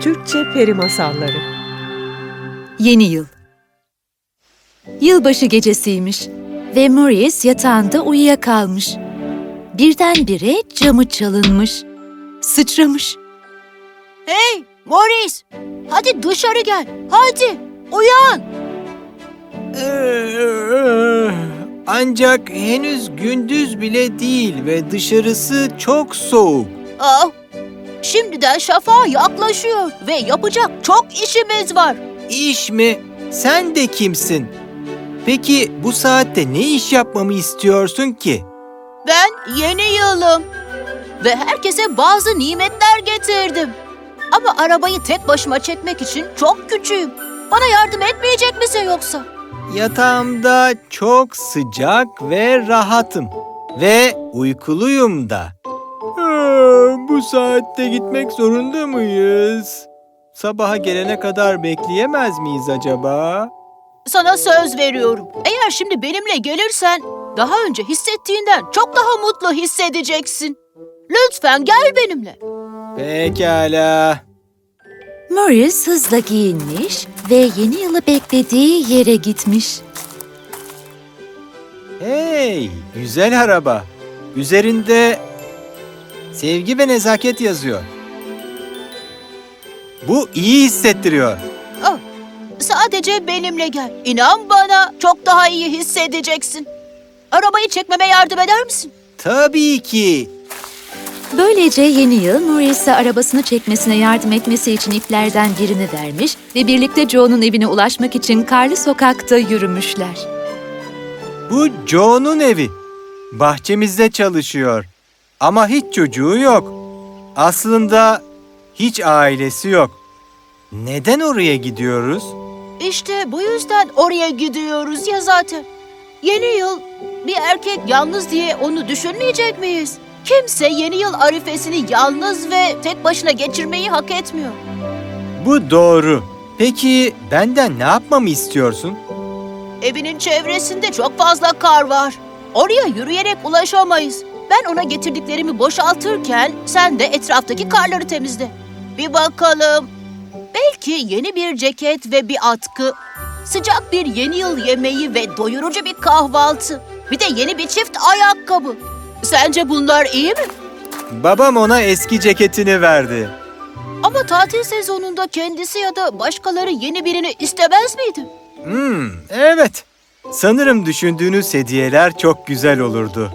Türkçe Peri Masalları Yeni Yıl Yılbaşı gecesiymiş ve Maurice yatağında uyuyakalmış. Birdenbire camı çalınmış. Sıçramış. Hey Maurice! Hadi dışarı gel. Hadi uyan. Ee, Ancak henüz gündüz bile değil ve dışarısı çok soğuk. Ah, şimdiden şafağa yaklaşıyor ve yapacak çok işimiz var. İş mi? Sen de kimsin? Peki bu saatte ne iş yapmamı istiyorsun ki? Ben yeni yılım ve herkese bazı nimetler getirdim. Ama arabayı tek başıma çekmek için çok küçüğüm. Bana yardım etmeyecek misin yoksa? Yatağımda çok sıcak ve rahatım. Ve uykuluyum da. Bu saatte gitmek zorunda mıyız? Sabaha gelene kadar bekleyemez miyiz acaba? Sana söz veriyorum. Eğer şimdi benimle gelirsen daha önce hissettiğinden çok daha mutlu hissedeceksin. Lütfen gel benimle. Pekala. Maurice hızla giyinmiş ve yeni yılı beklediği yere gitmiş. Hey, güzel araba. Üzerinde sevgi ve nezaket yazıyor. Bu iyi hissettiriyor. Sadece benimle gel. İnan bana çok daha iyi hissedeceksin. Arabayı çekmeme yardım eder misin? Tabii ki. Böylece yeni yıl Maurice'e arabasını çekmesine yardım etmesi için iplerden birini vermiş ve birlikte Joe'nun evine ulaşmak için karlı sokakta yürümüşler. Bu Joe'nun evi. Bahçemizde çalışıyor. Ama hiç çocuğu yok. Aslında hiç ailesi yok. Neden oraya gidiyoruz? İşte bu yüzden oraya gidiyoruz ya zaten. Yeni yıl bir erkek yalnız diye onu düşünmeyecek miyiz? Kimse yeni yıl arifesini yalnız ve tek başına geçirmeyi hak etmiyor. Bu doğru. Peki benden ne yapmamı istiyorsun? Evinin çevresinde çok fazla kar var. Oraya yürüyerek ulaşamayız. Ben ona getirdiklerimi boşaltırken sen de etraftaki karları temizle. Bir bakalım. Belki yeni bir ceket ve bir atkı, sıcak bir yeni yıl yemeği ve doyurucu bir kahvaltı. Bir de yeni bir çift ayakkabı. Sence bunlar iyi mi? Babam ona eski ceketini verdi. Ama tatil sezonunda kendisi ya da başkaları yeni birini istemez miydi? Hmm, evet. Sanırım düşündüğünüz hediyeler çok güzel olurdu.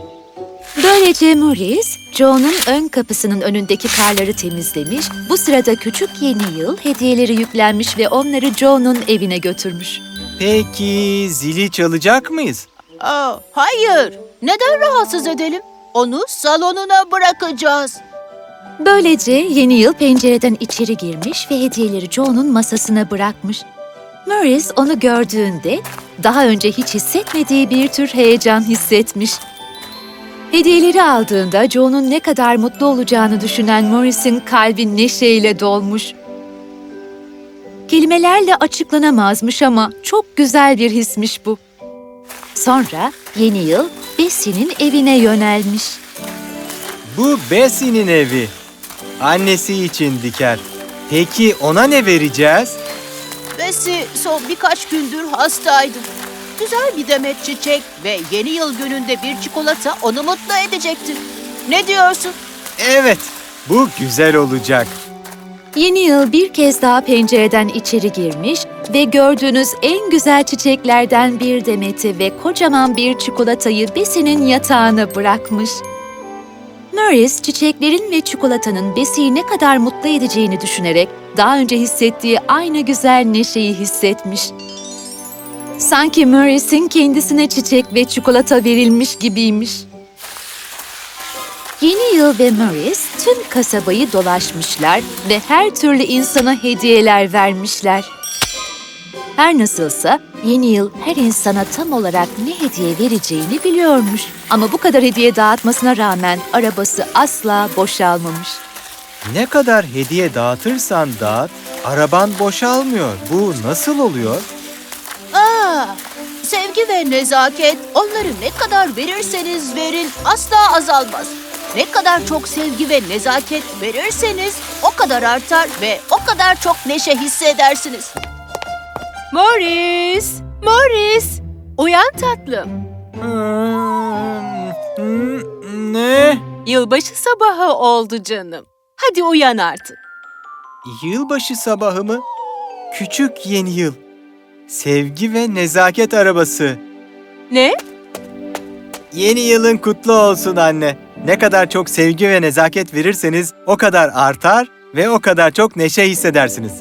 Böylece Maurice, Joe'nun ön kapısının önündeki karları temizlemiş, bu sırada küçük yeni yıl hediyeleri yüklenmiş ve onları Joe'nun evine götürmüş. Peki zili çalacak mıyız? Aa, hayır. Neden rahatsız edelim? Onu salonuna bırakacağız. Böylece yeni yıl pencereden içeri girmiş ve hediyeleri Joe'nun masasına bırakmış. Maurice onu gördüğünde daha önce hiç hissetmediği bir tür heyecan hissetmiş. Hediyeleri aldığında Joe'nun ne kadar mutlu olacağını düşünen Maurice'in kalbi neşeyle dolmuş. Kelimelerle açıklanamazmış ama çok güzel bir hismiş bu. Sonra yeni yıl Bessie'nin evine yönelmiş. Bu Bessie'nin evi. Annesi için diker. Peki ona ne vereceğiz? Bessie son birkaç gündür hastaydı. Güzel bir demet çiçek ve yeni yıl gününde bir çikolata onu mutlu edecektir. Ne diyorsun? Evet, bu güzel olacak. Yeni yıl bir kez daha pencereden içeri girmiş ve gördüğünüz en güzel çiçeklerden bir demeti ve kocaman bir çikolatayı Bessie'nin yatağına bırakmış. Maurice çiçeklerin ve çikolatanın Bessie'yi ne kadar mutlu edeceğini düşünerek daha önce hissettiği aynı güzel neşeyi hissetmiş. Sanki Maurice'in kendisine çiçek ve çikolata verilmiş gibiymiş. Yeni yıl ve Maurice tüm kasabayı dolaşmışlar ve her türlü insana hediyeler vermişler. Her nasılsa yeni yıl her insana tam olarak ne hediye vereceğini biliyormuş. Ama bu kadar hediye dağıtmasına rağmen arabası asla boşalmamış. Ne kadar hediye dağıtırsan dağıt, araban boşalmıyor. Bu nasıl oluyor? Sevgi ve nezaket onları ne kadar verirseniz verin asla azalmaz. Ne kadar çok sevgi ve nezaket verirseniz o kadar artar ve o kadar çok neşe hissedersiniz. Morris! Morris! Uyan tatlım. Hmm, Ne? Yılbaşı sabahı oldu canım. Hadi uyan artık. Yılbaşı sabahı mı? Küçük yeni yıl. Sevgi ve nezaket arabası. Ne? Yeni yılın kutlu olsun anne. Ne kadar çok sevgi ve nezaket verirseniz o kadar artar ve o kadar çok neşe hissedersiniz.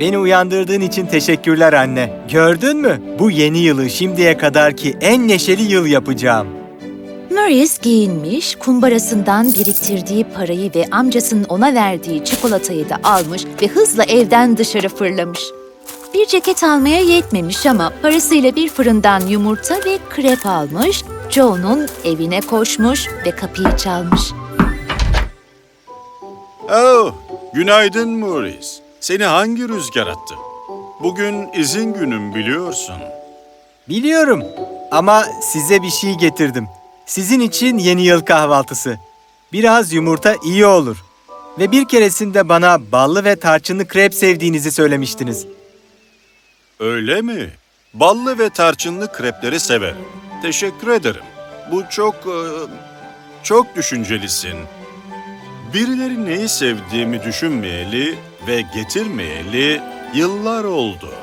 Beni uyandırdığın için teşekkürler anne. Gördün mü? Bu yeni yılı şimdiye kadarki en neşeli yıl yapacağım. Maurice giyinmiş, kumbarasından biriktirdiği parayı ve amcasının ona verdiği çikolatayı da almış ve hızla evden dışarı fırlamış. Bir ceket almaya yetmemiş ama parasıyla bir fırından yumurta ve krep almış, Joe'nun evine koşmuş ve kapıyı çalmış. Oh, günaydın Maurice. Seni hangi rüzgar attı? Bugün izin günüm biliyorsun. Biliyorum ama size bir şey getirdim. Sizin için yeni yıl kahvaltısı. Biraz yumurta iyi olur. Ve bir keresinde bana ballı ve tarçınlı krep sevdiğinizi söylemiştiniz. Öyle mi? Ballı ve tarçınlı krepleri severim. Teşekkür ederim. Bu çok, e, çok düşüncelisin. Birileri neyi sevdiğimi düşünmeyeli ve getirmeyeli yıllar oldu.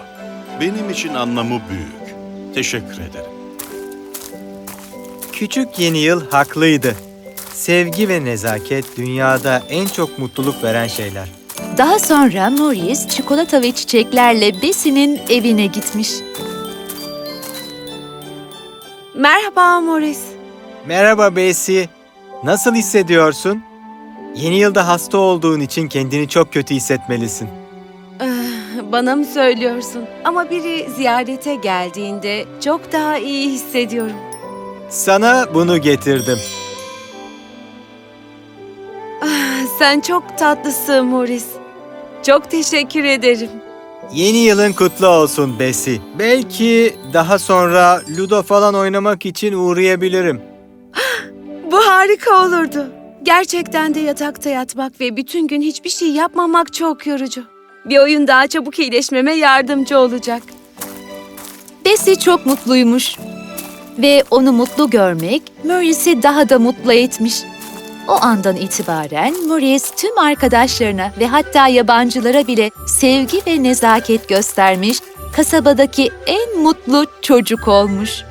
Benim için anlamı büyük. Teşekkür ederim. Küçük yeni yıl haklıydı. Sevgi ve nezaket dünyada en çok mutluluk veren şeyler. Daha sonra Maurice çikolata ve çiçeklerle Bessie'nin evine gitmiş. Merhaba Morris. Merhaba Bessie. Nasıl hissediyorsun? Yeni yılda hasta olduğun için kendini çok kötü hissetmelisin. Ah, Bana mı söylüyorsun? Ama biri ziyarete geldiğinde çok daha iyi hissediyorum. Sana bunu getirdim. Sen çok tatlısın Morris. Çok teşekkür ederim. Yeni yılın kutlu olsun Bessie. Belki daha sonra Ludo falan oynamak için uğrayabilirim. Bu harika olurdu. Gerçekten de yatakta yatmak ve bütün gün hiçbir şey yapmamak çok yorucu. Bir oyun daha çabuk iyileşmeme yardımcı olacak. Bessie çok mutluymuş. Ve onu mutlu görmek Maurice'i daha da mutlu etmiş. O andan itibaren Maurice tüm arkadaşlarına ve hatta yabancılara bile sevgi ve nezaket göstermiş, kasabadaki en mutlu çocuk olmuş.